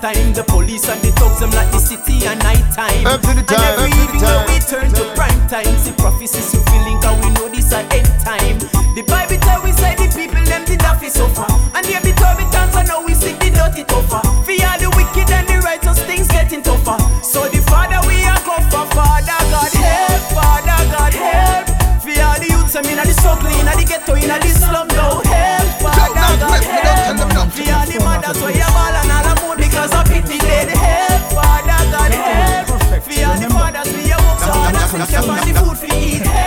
time. The police and the thugs them like the city at night time. Every time, and every evening when we turn to prime time, see prophecies you feeling, cause we know this at end time. The Bible tell we say the people them did have to suffer, and every time we dance, I know we stick the dirty tougher. For all the wicked and the righteous, things getting tougher. So the Father we are come for, Father God help, Father God help. For all the youths, I mean, the struggle, in the ghetto, in the slum, no help, Father now, God wait, we don't tell them help. now. All the you find the food for eat